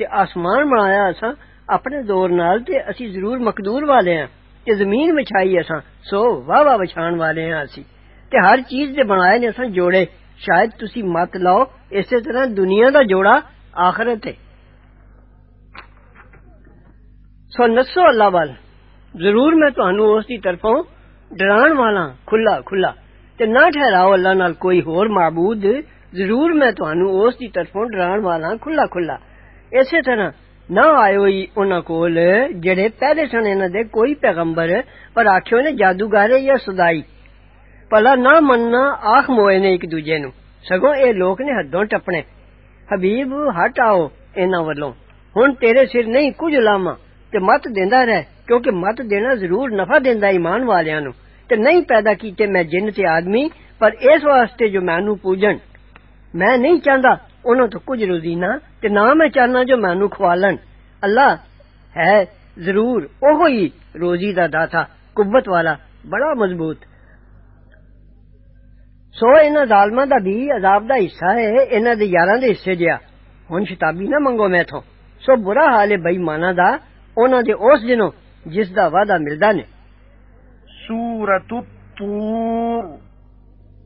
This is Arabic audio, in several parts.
تے آسمان بنایا اساں اپنے دور نال تے اسی ضرور مقدور والے ہیں تے زمین بچھائی اساں سو واہ واہ بچھان والے ہیں اسی تے ہر چیز دے بنائے نے اساں جوڑے شاید تسی مت لو اسی طرح دنیا دا جوڑا آخرت ہے۔ سو نسو اللہ وال، ضرور میں تہانوں اس دی طرفوں ڈران والا کھلا کھلا۔ تے نہ ٹھہراؤ اللہ نال کوئی ہور معبود، ضرور میں تہانوں اس دی طرفوں ڈران والا کھلا کھلا۔ اسی طرح نہ آئے ہی انہوں کول، جڑے پہلے سن انہوں دے کوئی پیغمبر، پر آخیو نے جادوگارے یا سدائی۔ پلا نہ مننا آخ موئے نے ایک دوجے نو سگوں اے لوگ نے حدوں ٹپنے۔ حبیب، ہٹ آؤ ان والوں ہن تیرے سر نہیں کچھ لاما۔ تے مت دینا رہ، کیونکہ مت دینا ضرور نفع دیندا ایمان والیاں نو تے نہیں پیدا کیتے میں جن تے آدمی، پر اس واسطے جو مینوں پوجن۔ میں نہیں چاہتا انہوں تو کچھ روزینہ تے نہ میں چاہنا جو مینو خوالن اللہ ہے ضرور اوہ ہی روزی دا داتا، قوت والا، بڑا مضبوط۔ سو انہاں ظالماں دا بھی عذاب دا حصہ ہے، انہاں دے یاراں دے حصے جیا۔ ہن شتابی نہ منگو میں تھوں سو برا حال ہے بے ایماناں دا، انہاں دے اس دنوں جس دا وعدہ ملدا نے۔ سورۃ الطور۔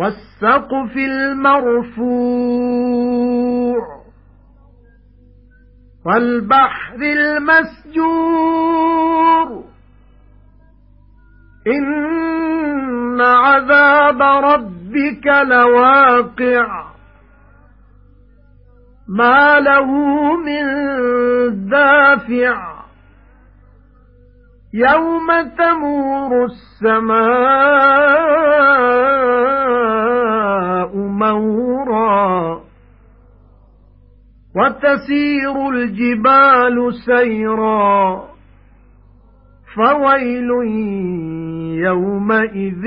والسقف المرفوع والبحر المسجور. إن عذاب ربك لواقع. ما له من دافع. يَوْمَ تَمُورُ السَّمَاءُ. مَوْرًا وَتَسِيرُ الْجِبَالُ سَيْرًا فَوَيْلٌ يَوْمَئِذٍ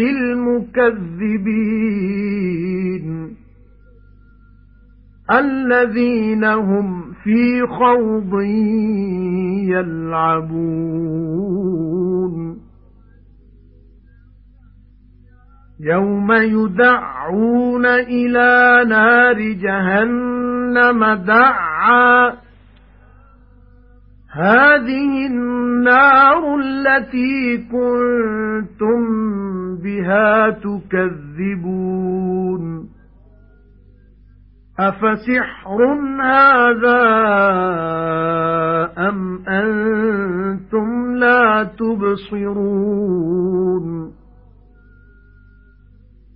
لِلْمُكَذِّبِينَ الَّذِينَ هُمْ فِي خَوْضٍ يَلْعَبُونَ يَوْمَ يُدَعُّونَ إِلَى نَارِ جَهَنَّمَ دَعًّا هَذِهِ النَّارُ الَّتِي كُنتُم بِهَا تُكَذِّبُونَ أَفَسِحْرٌ هَذَا أَمْ أَنْتُمْ لَا تُبْصِرُونَ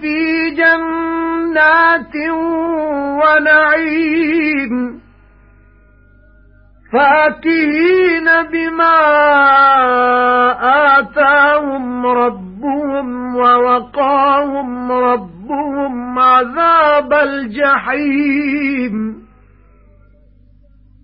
فِي جَنَّاتٍ وَنَعِيمٍ فَاكِهِينَ بِمَا آتَاهُمْ رَبُّهُمْ وَوَقَاهُمْ رَبُّهُمْ عَذَابَ الْجَحِيمِ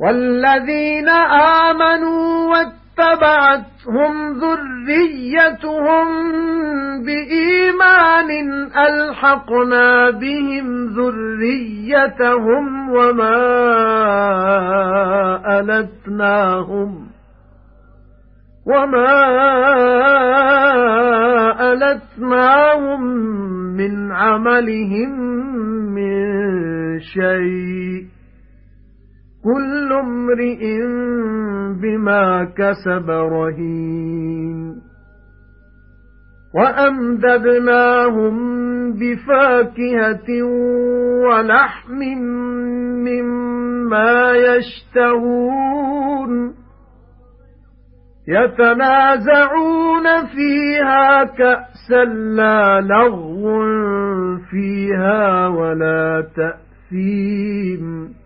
وَالَّذِينَ آمَنُوا وَاتَّبَعَتْهُمْ ذُرِّيَّتُهُم بِإِيمَانٍ أَلْحَقْنَا بِهِمْ ذُرِّيَّتَهُمْ وَمَا أَلَتْنَاهُمْ وَمَا أَلَتْنَاهُمْ مِنْ عَمَلِهِمْ مِنْ شَيْءٍ كُلُّ امْرِئٍ بِمَا كَسَبَ رَهِينٌ. وَأَمْدَدْنَاهُمْ بِفَاكِهَةٍ وَلَحْمٍ مِّمَّا يَشْتَهُونَ. يَتَنَازَعُونَ فِيهَا كَأْسًا لَّا لَغْوٌ فِيهَا وَلَا تَأْثِيمٌ.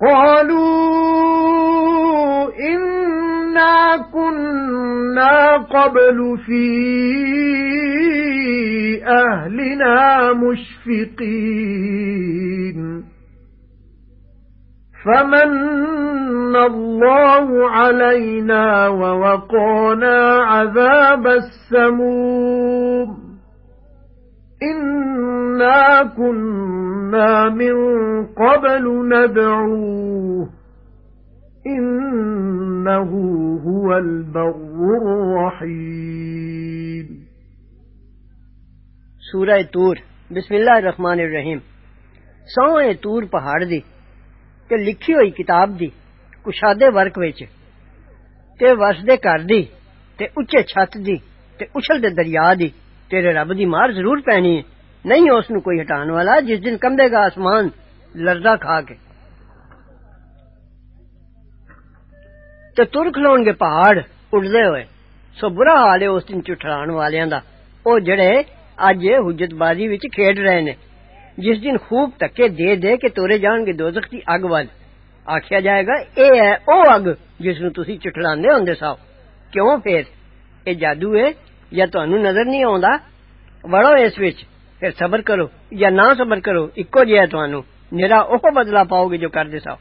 قَالُوا إِنَّا كُنَّا قَبْلُ فِي أَهْلِنَا مُشْفِقِينَ. فَمَنَّ اللَّهُ عَلَيْنَا وَوَقَانَا عَذَابَ السَّمُومِ. إِنَّا كُنَّا مِن قَبْلُ نَدْعُوهُ إِنَّهُ هُوَ الْبَرُّ الرَّحِيمُ سورہ تور بسم اللہ الرحمن الرحیم سوئے تور پہاڑ دی ਤੇ ਲਿਖੀ ਹੋਈ ਕਿਤਾਬ ਦੀ ਕੁਸ਼ਾਦੇ ਵਰਕ ਵਿੱਚ ਤੇ ਵਸਦੇ ਘਰ ਦੀ ਤੇ ਉੱਚੇ ਛੱਤ ਦੀ ਤੇ ਉਛਲਦੇ ਦਰਿਆ ਦੀ ਤੇਰੇ ਰੱਬ ਦੀ ਮਾਰ ਜ਼ਰੂਰ ਪੈਣੀ ਹੈ ਨਹੀਂ ਉਸ ਨੂੰ ਕੋਈ ਹਟਾਉਣ ਵਾਲਾ ਜਿਸ ਦਿਨ ਕੰਬੇਗਾ ਆਸਮਾਨ ਲਰਜ਼ਾ ਖਾ ਕੇ ਤੇ ਤੁਰ ਖਲੋਣਗੇ ਪਹਾੜ ਉੱਡਦੇ ਹੋਏ ਸੋ ਬੁਰਾ ਹਾਲ ਹੈ ਉਸ ਦਿਨ ਝੁਠਲਾਣ ਵਾਲਿਆਂ ਦਾ ਉਹ ਜਿਹੜੇ ਅੱਜ ਹੁਜਤਬਾਜ਼ੀ ਵਿੱਚ ਖੇਡ ਰਹੇ ਨੇ ਜਿਸ ਦਿਨ ਖੂਬ ਧੱਕੇ ਦੇ ਦੇ ਕੇ ਤੋਰੇ ਜਾਣਗੇ ਦੋਜ਼ਖ ਦੀ ਅੱਗ ਵੱਲ ਆਖਿਆ ਜਾਏਗਾ ਇਹ ਹੈ ਉਹ ਅੱਗ ਜਿਸ ਨੂੰ ਤੁਸੀਂ ਚੁਟਲਾਉਂਦੇ ਹੁੰਦੇ ਸਾਂ ਕਿਉਂ ਫੇਰ ਇਹ ਜਾਦੂ ਹੈ ਜਾਂ ਤੁਹਾਨੂੰ ਨਜ਼ਰ ਨਹੀਂ ਆਉਂਦਾ ਵੜੋ ਇਸ ਵਿੱਚ ਫਿਰ ਸਬਰ ਕਰੋ ਜਾਂ ਨਾ ਸਬਰ ਕਰੋ ਇੱਕੋ ਜਿਹਾ ਤੁਹਾਨੂੰ ਨਿਰਾ ਉਹ ਬਦਲਾ ਪਾਓਗੇ ਜੋ ਕਰਦੇ ਸਾਂ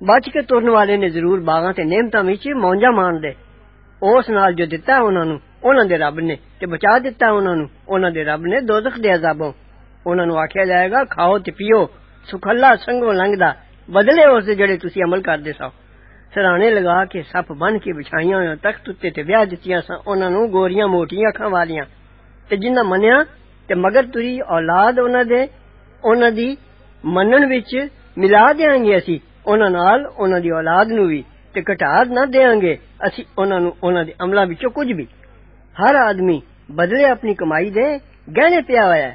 ਬਚ ਕੇ ਤੁਰਨ ਵਾਲੇ ਨੇ ਜ਼ਰੂਰ ਬਾਗਾਂ ਤੇ ਨਿਹਮਤਾਂ ਵਿੱਚ ਮੌਜਾਂ ਮਾਣਦੇ ਉਸ ਨਾਲ ਜੋ ਦਿੱਤਾ ਉਹਨਾਂ ਨੂੰ ਉਹਨਾਂ ਦੇ ਰੱਬ ਨੇ ਤੇ ਬਚਾ ਦਿੱਤਾ ਉਹਨਾਂ ਨੂੰ ਉਹਨਾਂ ਦੇ ਰੱਬ ਨੇ ਦੋਜ਼ਖ ਦੇ ਅਜ਼ਾਬੋਂ ਉਹਨਾਂ ਨੂੰ ਆਖਿਆ ਜਾਏਗਾ ਖਾਓ ਤੇ ਪੀਓ ਸੁਖੱਲਾ ਸੰਗੋਂ ਲੰਘਦਾ ਬਦਲੇ ਉਸ ਦੇ ਜਿਹੜੇ ਤੁਸੀਂ ਅਮਲ ਕਰਦੇ ਸੋ سرانے لگا کے سپ بن کے بچھائیاں ہوئے تخت اتنے تے بیاہ دتیاں سن، انہاں نو گوریاں موٹیاں اکھاں والیاں۔ تے جنہاں منیا تے مگر تری اولاد انہاں دے، انہاں دی منن وچ ملا دیاں گے اسی، انہاں نال انہاں دی اولاد نو بھی تے کٹا نہ دیاں گے اسی انہاں نو انہاں دے عملاں وچوں کچھ بھی ہر آدمی بدلے اپنی کمائی دے گہنے پیا ہوا ہے۔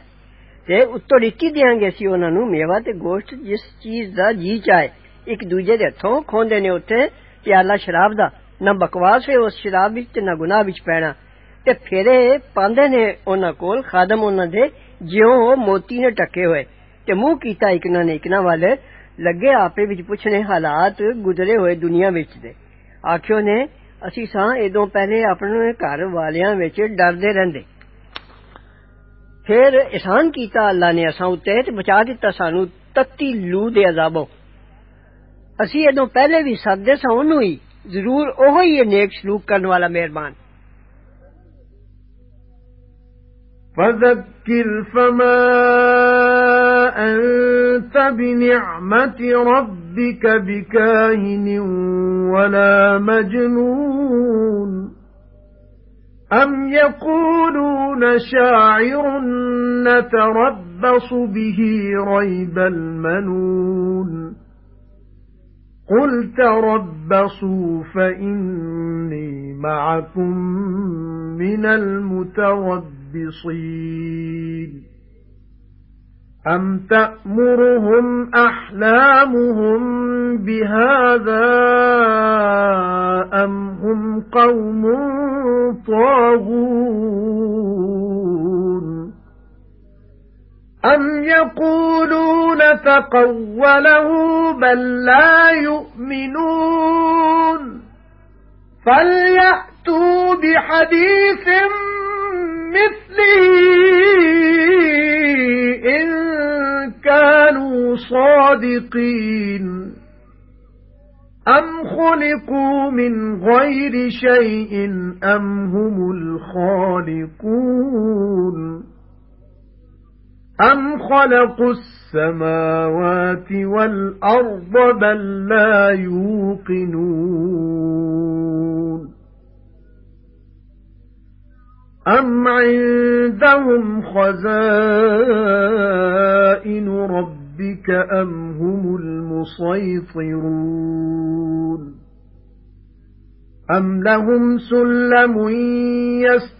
تے اتو رکی دیاں گے اسی انہاں نو میوہ تے گوشت، جس چیز دا جی چاہے۔ ایک دوجے دے ہتھوں کھوندے نے اوتھے پیالہ شراب دا نہ بکواس ہے اس شراب وچ تے نہ گناہ وچ پینا تے پھیرے پاندے نے انہاں کول خادم انہاں دے جیوں موتی نے ٹکے ہوئے تے منہ کیتا اکنا نے اکنا والے لگے آپے وچ پوچھنے حالات گزرے ہوئے دنیا وچ دے آکھیو نے اسی ساں ادوں پہلے اپنے گھر والیاں وچ ڈردے رہندے پھر احسان کیتا اللہ نے اساں تے بچا دتا سانو تتی لو دے عذابوں ਅਸੀਂ ਇਹਦੋਂ ਪਹਿਲੇ ਵੀ ਸੱਦੇ ਸਾਂ ਉਹਨੂੰ ਹੀ ਜ਼ਰੂਰ ਉਹ ਹੀ ਨੇਕ ਸਲੂਕ ਕਰਨ ਵਾਲਾ ਮਿਹਰਬਾਨ فذكر فما أنت بنعمة ربك بكاهن ولا مجنون أَمْ يَقُولُونَ شَاعِرٌ نَتَرَبَّصُ بِهِ رَيْبَ الْمَنُونِ قُلْ تَرَبَّصُوا فَإِنِّي مَعَكُمْ مِنَ الْمُتَرَبِّصِينَ أَمْ تَأْمُرُهُمْ أَحْلَامُهُمْ بِهَذَا أَمْ هُمْ قَوْمٌ طَاغُونَ أَمْ يَقُولُونَ تَقَوَّلَهُ بَل لَّا يُؤْمِنُونَ فَلْيَأْتُوا بِحَدِيثٍ مِثْلِهِ إِن كَانُوا صَادِقِينَ أَمْ خُلِقُوا مِنْ غَيْرِ شَيْءٍ أَمْ هُمُ الْخَالِقُونَ أَمْ خَلَقُوا السَّمَاوَاتِ وَالْأَرْضَ بَل لَّا يُوقِنُونَ أَمْ عِندَهُمْ خَزَائِنُ رَبِّكَ أَمْ هُمُ الْمُصَيْطِرُونَ أَمْ لَهُمْ سُلَّمٌ يَسْتَمِعُونَ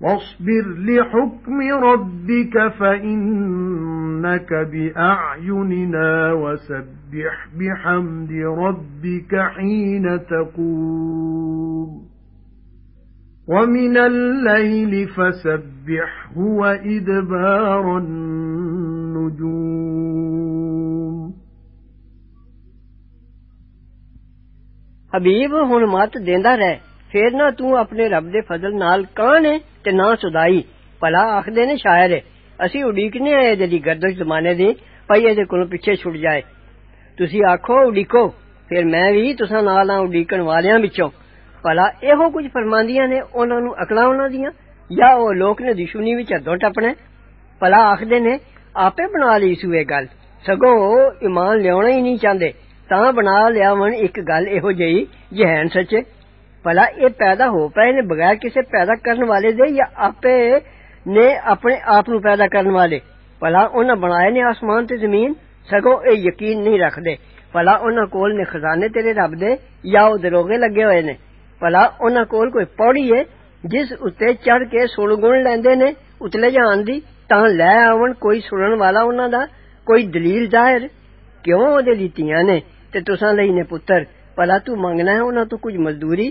وَاصْبِرْ لِحُكْمِ رَبِّكَ فَإِنَّكَ بِأَعْيُنِنَا وَسَبِّحْ بِحَمْدِ رَبِّكَ حِينَ تَقُومُ. وَمِنَ اللَّيْلِ فَسَبِّحْهُ وَإِدْبَارَ النُّجُومِ. حبيب ہن مت دیندا رہ۔ پھر نہ تو اپنے رب دے فضل نال کان ہے تے نہ سدائی بھلا آخدے نے شاعر ہے اسی اڈیکنے آئے جدی گردش زمانے دی پئی اے دے کولوں پیچھے چھٹ جائے تسی آکھو اڈیکو پھر میں بھی تساں نال ہاں اڈیکن والیاں وچوں بھلا ایہو کچھ فرماندیاں نے انہاں نوں عقلاں انہاں دیاں یا او لوک نے دشمنی وچ ادوں ٹپنے بھلا آخدے نے آپے بنا لی سو اے گل سگو ایمان لیاونا ہی نہیں چاندے تاں بنا لیا ون ایک گل ایہو جئی جے ہان سچے بھلا یہ پیدا ہو پے نے بغیر کسی پیدا کرنے والے دے یا آپ نے اپنے آپ نو پیدا کرنے والے بھلا انہاں بنائے نے آسمان تے زمین سگو اے یقین نہیں رکھ دے بھلا انہاں کول نے خزانے تیرے رب دے یا وہ دروگے لگے ہوئے نے بھلا انہاں کول کوئی پوڑی ہے جس اتنے چڑھ کے سن لیندے نے اتلے جان دی تا لے آون کوئی سنن والا انہوں دا کوئی دلیل ظاہر کیوں وہ لیتیاں نے تے تساں لئی نے پتر پلا تو منگنا ہے انہوں تو کچھ مزدوری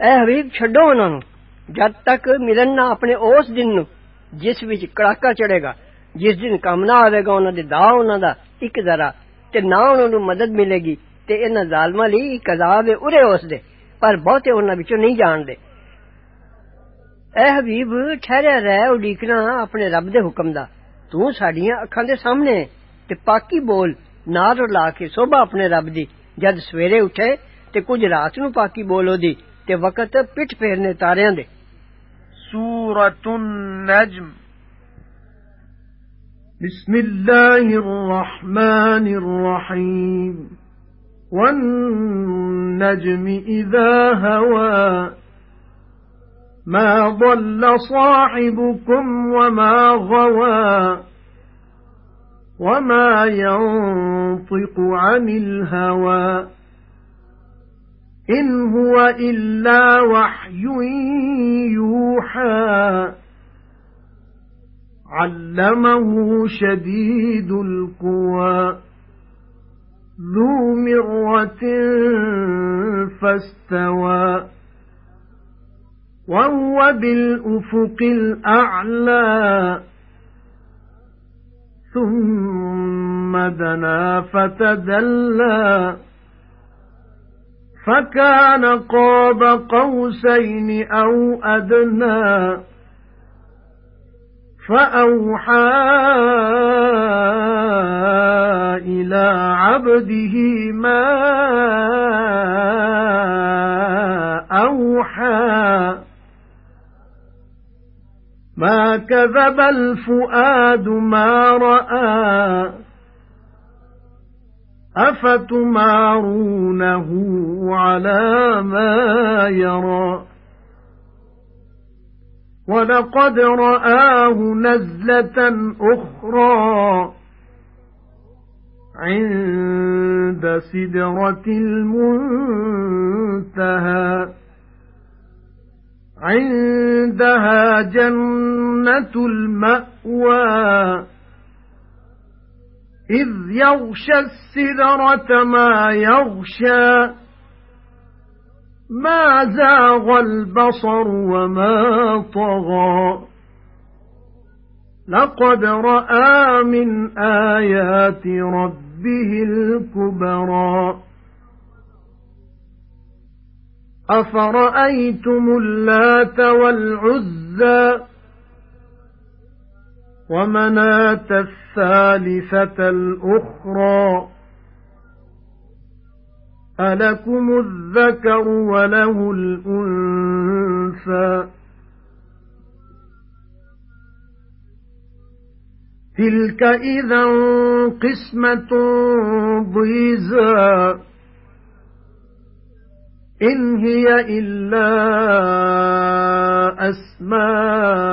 ਐ ਹਬੀਬ ਛੱਡੋ ਉਹਨਾਂ ਨੂੰ ਜਦ ਤੱਕ ਮਿਲਣ ਨਾ ਆਪਣੇ ਉਸ ਦਿਨ ਨੂੰ ਜਿਸ ਵਿੱਚ ਕੜਾਕਾ ਚੜੇਗਾ ਜਿਸ ਦਿਨ ਕੰਮ ਨਾ ਆਵੇਗਾ ਉਹਨਾਂ ਦੇ ਦਾ ਉਹਨਾਂ ਦਾ ਇੱਕ ਜ਼ਰਾ ਤੇ ਨਾ ਉਹਨਾਂ ਨੂੰ ਮਦਦ ਮਿਲੇਗੀ ਤੇ ਇਹਨਾਂ ਜ਼ਾਲਮਾਂ ਲਈ ਇੱਕ ਅਜ਼ਾਬ ਹੈ ਉਰੇ ਉਸ ਦੇ ਪਰ ਬਹੁਤੇ ਉਹਨਾਂ ਵਿੱਚੋਂ ਨਹੀਂ ਜਾਣਦੇ ਐ ਹਬੀਬ ਠਹਿਰਿਆ ਰਹਿ ਉਡੀਕਣਾ ਆਪਣੇ ਰੱਬ ਦੇ ਹੁਕਮ ਦਾ ਤੂੰ ਸਾਡੀਆਂ ਅੱਖਾਂ ਦੇ ਸਾਹਮਣੇ ਤੇ ਪਾਕੀ ਬੋਲ ਨਾ ਰਲਾ ਕੇ ਸੋਭਾ ਆਪਣੇ ਰੱਬ ਦੀ ਜਦ ਸਵੇਰੇ ਉੱਠੇ ਤੇ ਕੁਝ ਰਾਤ ਨੂੰ ਪਾਕੀ ਬੋਲ ਉਹਦੀ ਤੇ ਵਕਤ ਪਿੱਠ ਫੇਰਨੇ ਤਾਰਿਆਂ ਦੇ ਸੂਰਤੁਨ ਨਜਮ بسم الله الرحمن الرحيم والنجم إذا هوى ما ضل صاحبكم وما غوى وما ينطق عن الهوى إِنْ هُوَ إِلَّا وَحْيٌ يُوحَى. عَلَّمَهُ شَدِيدُ الْقُوَى. ذُو مِرَّةٍ فَاسْتَوَى. وَهُوَ بِالْأُفُقِ الْأَعْلَى. ثُمَّ دَنَا فَتَدَلَّى. فَكَانَ قَابَ قَوْسَيْنِ أَوْ أَدْنَى فَأَوْحَى إِلَى عَبْدِهِ مَا أَوْحَى. مَا كَذَبَ الْفُؤَادُ مَا رَأَى. أَفَتُمَارُونَهُ عَلَى مَا يَرَى؟ وَلَقَدْ رَآهُ نَزْلَةً أُخْرَى عِندَ سِدْرَةِ الْمُنتَهَى عِندَهَا جَنَّةُ الْمَأْوَى. إِذْ يَغْشَى السِّدْرَةَ مَا يَغْشَى مَا زَاغَ الْبَصَرُ وَمَا طَغَى. لَقَدْ رَأَى مِنْ آيَاتِ رَبِّهِ الْكُبْرَى. أَفَرَأَيْتُمُ اللَّاتَ وَالْعُزَّى؟ وَمَنَاةَ الثَّالِثَةَ الْأُخْرَى. أَلَكُمُ الذَّكَرُ وَلَهُ الْأُنثَى. تِلْكَ إِذًا قِسْمَةٌ ضِيزَى. إِنْ هِيَ إِلَّا أَسْمَاءٌ.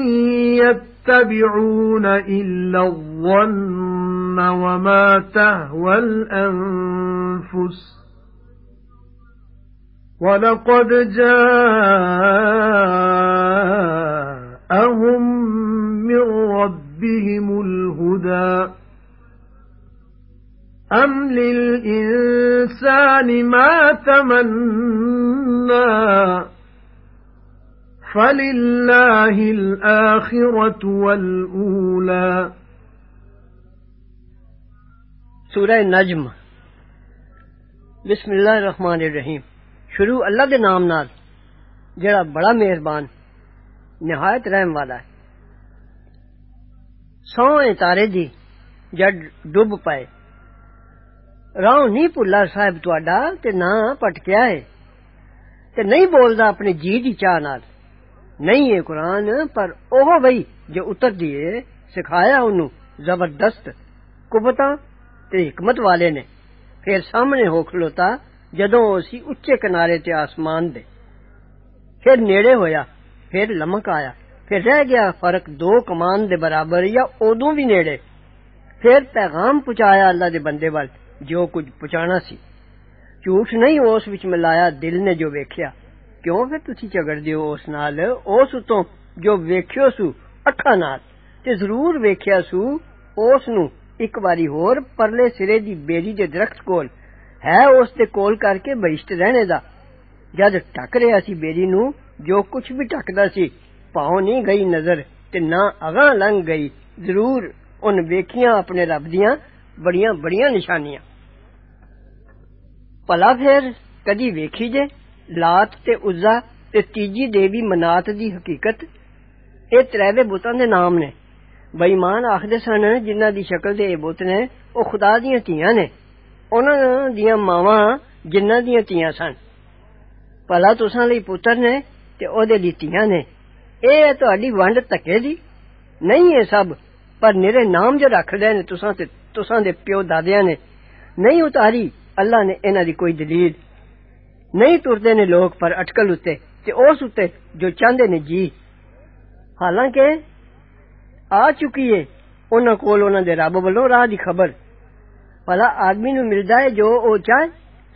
يَتَّبِعُونَ إِلَّا الظَّنَّ وَمَا تَهْوَى الْأَنفُسُ. وَلَقَدْ جَاءَهُم مِّن رَّبِّهِمُ الْهُدَى. أَمْ لِلْإِنسَانِ مَا تَمَنَّى فَلِلَّهِ الْآخِرَةُ وَالْأُولَى. سورہ نجم. بسم اللہ الرحمن الرحیم. شروع اللہ دے نام نال جڑا بڑا مہربان نہایت رحم والا ہے. سوئیں تارے دی جڈ ڈب پائے. راہ نہیں پلا صاحب تواڈا تے نہ پٹکیا ہے تے نہیں بولدا اپنے جی دی چاہ نال. نہیں ہے قرآن، پر اوہ بھائی جو اتر دیے، سکھایا ان زبردست۔ کبتا تے حکمت والے نے۔ پھر سامنے ہو کھلوتا، جدوں اسی اچے کنارے تے آسمان دے۔ پھر نیڑے ہویا، پھر لمک آیا۔ پھر رہ گیا فرق دو کمان دے برابر یا ادو بھی نیڑے۔ پھر پیغام پہنچایا اللہ دے بندے وال، جو کچھ پہنچانا سی۔ جھوٹ نہیں، اس وچ ملایا دل نے جو ویکھیا۔ ਕਿਉਂ ਫਿਰ ਤੁਸੀਂ ਝਗੜਦੇ ਹੋ ਉਸ ਨਾਲ ਉਸ ਉਤੋਂ ਜੋ ਵੇਖਿਓ ਸੂ ਅੱਖਾਂ ਨਾਲ ਤੇ ਜ਼ਰੂਰ ਵੇਖਿਆ ਸੂ ਉਸ ਨੂੰ ਇੱਕ ਵਾਰੀ ਹੋਰ ਪਰਲੇ ਸਿਰੇ ਦੀ ਬੇਰੀ ਦੇ ਦਰਖਤ ਕੋਲ ਹੈ ਉਸ ਦੇ ਕੋਲ ਕਰਕੇ ਬਹਿਸ਼ਤ ਰਹਿਣੇ ਦਾ ਜਦ ਟੱਕ ਰਿਹਾ ਸੀ ਬੇਰੀ ਨੂੰ ਜੋ ਕੁਝ ਵੀ ਟੱਕਦਾ ਸੀ ਭਾਉ ਨਹੀਂ ਗਈ ਨਜ਼ਰ ਤੇ ਨਾ ਅਗਾਂ ਲੰਘ ਗਈ ਜ਼ਰੂਰ ਉਹਨ ਵੇਖੀਆਂ ਆਪਣੇ ਰੱਬ ਦੀਆਂ ਬੜੀਆਂ ਬੜੀਆਂ ਨਿਸ਼ਾਨੀਆਂ ਭਲਾ ਫੇਰ ਕਦੀ ਵੇਖੀ ਜੇ لات تے عزا تے تیجی دیوی منات دی حقیقت اے تریوے بتاں دے نام نے بےمان آخدے سن جنہ دی شکل دے بت نے او خدا دیاں دھیاں نے انہاں دیاں ماواں جنہ دیاں دھیاں سن بھلا تساں لئی پتر نے تے او دے دی دھیاں نے اے ہے تہاڈی ونڈ تکے دی نہیں ہے سب پر میرے نام جو رکھ دے نے تساں تے تساں دے پیو دادیاں نے نہیں اتاری اللہ نے انہاں دی کوئی دلیل نہیں ترتے نے لوگ پر اٹکل اتے تے اس ستے جو چاندے نے جی۔ حالانکہ آ چکی ہے انہاں کول انہاں دے رب والوں راہ دی خبر۔ بھلا آدمی نو ملدا ہے جو او چاہے،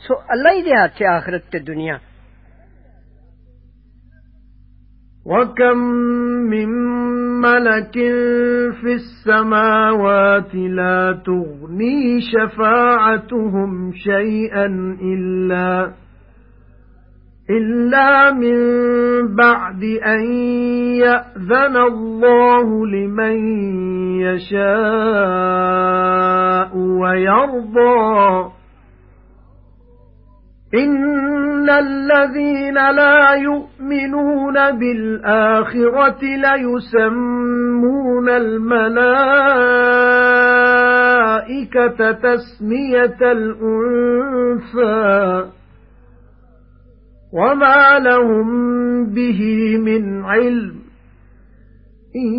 سو اللہ ہی دے ہاتھ سے آخرت تے دنیا۔ وَكَمْ مِّن مَلَكٍ فِي السَّمَاوَاتِ لَا تُغْنِي شَفَاعَتُهُمْ شَيْئًا إِلَّا إِلَّا مِن بَعْدِ أَن يَأْذَنَ اللَّهُ لِمَن يَشَاءُ وَيَرْضَى. إِنَّ الَّذِينَ لَا يُؤْمِنُونَ بِالْآخِرَةِ لَيُسَمُّونَ الْمَلَائِكَةَ تَسْمِيَةَ الْأُنثَى. وَمَا لَهُم بِهِ مِنْ عِلْمٍ إِن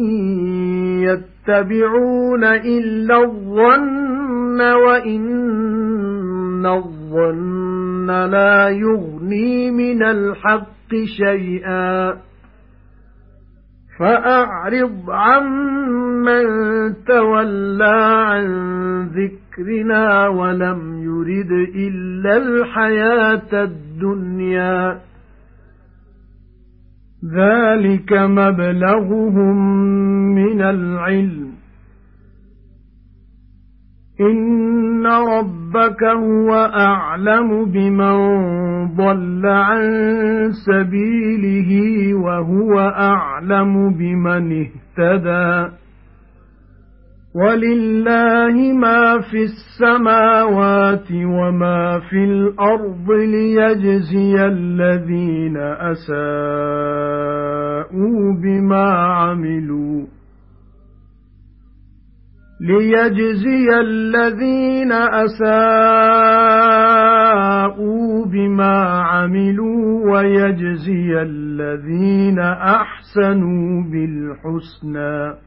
يَتَّبِعُونَ إِلَّا الظَّنَّ وَإِنَّ الظَّنَّ لَا يُغْنِي مِنَ الْحَقِّ شَيْئًا فَأَعْرِضْ عَمَّن تَوَلَّى عَن ذِكْرِنَا وَلَمْ يُرِدْ إِلَّا الْحَيَاةَ الدُّنْيَا. ذَلِكَ مَبْلَغُهُم مِّنَ الْعِلْمِ. إِنَّ رَبَّكَ هُوَ أَعْلَمُ بِمَن ضَلَّ عَن سَبِيلِهِ وَهُوَ أَعْلَمُ بِمَنِ اهْتَدَى. وَلِلَّهِ مَا فِي السَّمَاوَاتِ وَمَا فِي الْأَرْضِ لِيَجْزِيَ الَّذِينَ أَسَاءُوا بِمَا عَمِلُوا لِيَجْزِيَ الَّذِينَ أَسَاءُوا بِمَا عَمِلُوا وَيَجْزِيَ الَّذِينَ أَحْسَنُوا بِالْحُسْنَى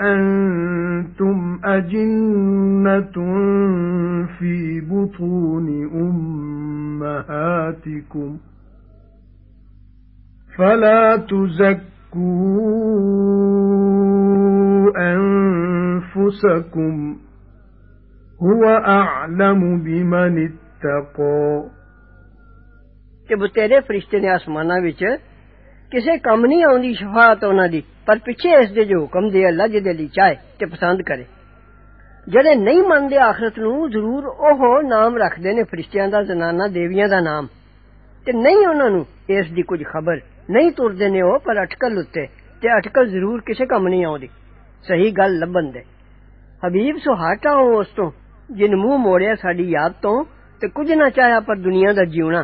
أَنْتُمْ أَجِنَّةٌ فِي بُطُونِ أُمَّهَاتِكُمْ فَلَا تُزَكُّوا أَنفُسَكُمْ هُوَ أَعْلَمُ بِمَنِ اتَّقَى. کہ وہ تیرے فرشتے نے آسماناں وچ کسے کم نہیں آندی شفاعت انہاں دی پر پیچھے اس دے جو حکم دے اللہ جے چاہے تے پسند کرے جڑے نہیں مندے آخرت نو ضرور اوہ نام رکھ نے فرشتیاں دا زنانہ دیویاں دا نام تے نہیں انہاں نو اس دی کچھ خبر نہیں تردے نے او پر اٹکل اتے تے اٹکل ضرور کسے کم نہیں آندی صحیح گل لبن دے حبیب سو ہٹ جا اس جن منہ موڑیا ساری یاد تو کچھ نہ چاہیا پر دنیا کا جیونا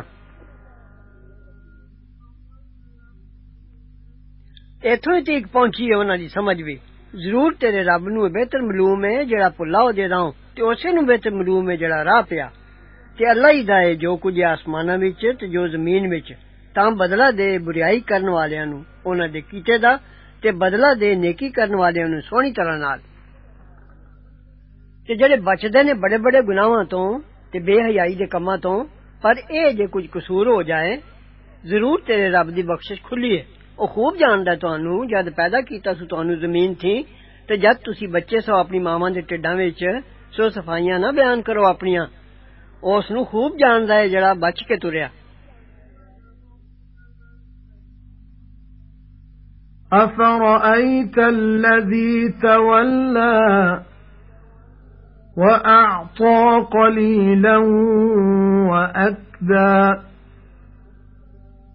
ਇਥੋਂ ਤੱਕ ਪਹੁੰਚੀ ਹੈ ਉਹਨਾਂ ਦੀ ਸਮਝ ਵੀ ਜ਼ਰੂਰ ਤੇਰੇ ਰੱਬ ਨੂੰ ਬਿਹਤਰ ਮਾਲੂਮ ਹੈ ਜਿਹੜਾ ਭੁੱਲਾ ਹੋ ਜੇ ਰਾਹ ਤੇ ਉਸੇ ਨੂੰ ਬਿਹਤਰ ਮਾਲੂਮ ਹੈ ਜਿਹੜਾ ਰਾਹ ਪਿਆ ਤੇ ਅੱਲਾ ਹੀ ਦਾ ਹੈ ਜੋ ਕੁਝ ਆਸਮਾਨਾਂ ਵਿੱਚ ਤੇ ਜੋ ਜ਼ਮੀਨ ਵਿੱਚ ਤਾਂ ਬਦਲਾ ਦੇ ਬੁਰੀਾਈ ਕਰਨ ਵਾਲਿਆਂ ਨੂੰ ਉਹਨਾਂ ਦੇ ਕੀਤੇ ਦਾ ਤੇ ਬਦਲਾ ਦੇ ਨੇਕੀ ਕਰਨ ਵਾਲਿਆਂ ਨੂੰ ਸੋਹਣੀ ਤਰ੍ਹਾਂ ਨਾਲ ਤੇ ਜਿਹੜੇ ਬਚਦੇ ਨੇ ਬੜੇ ਬੜੇ ਗੁਨਾਹਾਂ ਤੋਂ ਤੇ ਬੇਹਯਾਈ ਦੇ ਕੰਮਾਂ ਤੋਂ ਪਰ ਇਹ ਜੇ ਕੁਝ ਕਸੂਰ ਹੋ ਜਾਏ ਜ਼ਰੂਰ ਤੇਰੇ ਰੱਬ ਦੀ ਬਖਸ਼ਿਸ਼ ਖੁੱਲੀ ਹੈ او خوب جاند ہے تانوں جد پیدا کیتا سو تانوں زمین تھی تے جد تسی بچے سو اپنی ماواں دے ڈھڈاں وچ سو صفائیاں نہ بیان کرو اپنیاں اس نو خوب جاندا ہے جڑا بچ کے تریا أفرأيت الذي تولى وأعطى قليلا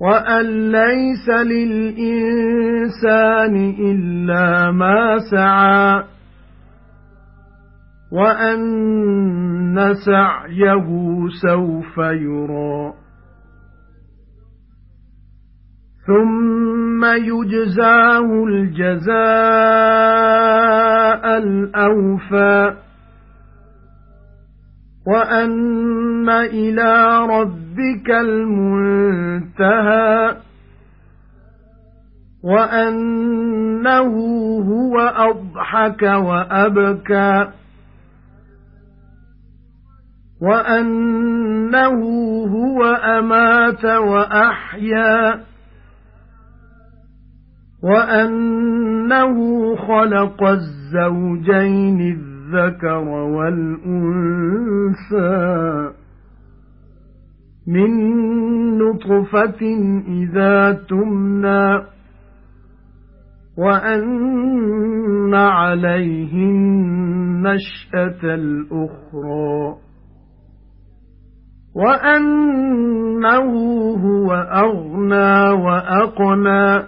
وَأَن لَّيْسَ لِلْإِنسَانِ إِلَّا مَا سَعَى وَأَنَّ سَعْيَهُ سَوْفَ يُرَى ثُمَّ يُجْزَاهُ الْجَزَاءَ الْأَوْفَى وَأَنَّ إِلَى رَبِّكَ الْمُنتَهَى وَأَنَّهُ هُوَ أَضْحَكَ وَأَبْكَى وَأَنَّهُ هُوَ أَمَاتَ وَأَحْيَا وَأَنَّهُ خَلَقَ الزَّوْجَيْنِ الذَّكَرَ وَالْأُنثَى مِنْ نُطْفَةٍ إِذَا تُمْنَى وَأَنَّ عَلَيْهِ النَّشْأَةَ الْأُخْرَى وَأَنَّهُ هُوَ أَغْنَى وَأَقْنَى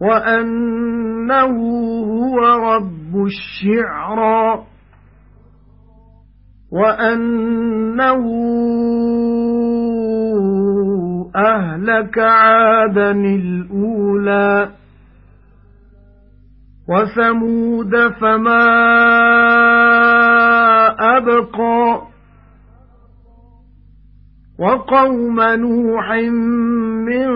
وَأَنَّهُ هُوَ رَبُّ الشِّعْرَىٰ وَأَنَّهُ أَهْلَكَ عَادًا الْأُولَىٰ وَثَمُودَ فَمَا أَبْقَىٰ وَقَوْمَ نُوحٍ مِّن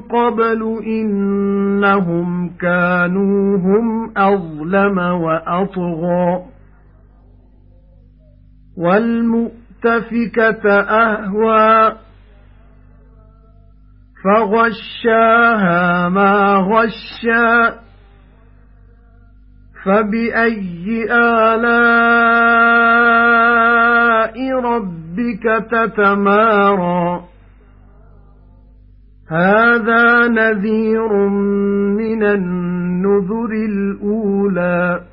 قَبْلُ إِنَّهُمْ كَانُوا هُمْ أَظْلَمَ وَأَطْغَىٰ وَالْمُؤْتَفِكَةَ أَهْوَىٰ فَغَشَّاهَا مَا غَشَّىٰ فَبِأَيِّ آلَاءِ رَبِّكَ تَتَمَارَىٰ؟ هَذَا نَذِيرٌ مِنَ النُّذُرِ الْأُولَى.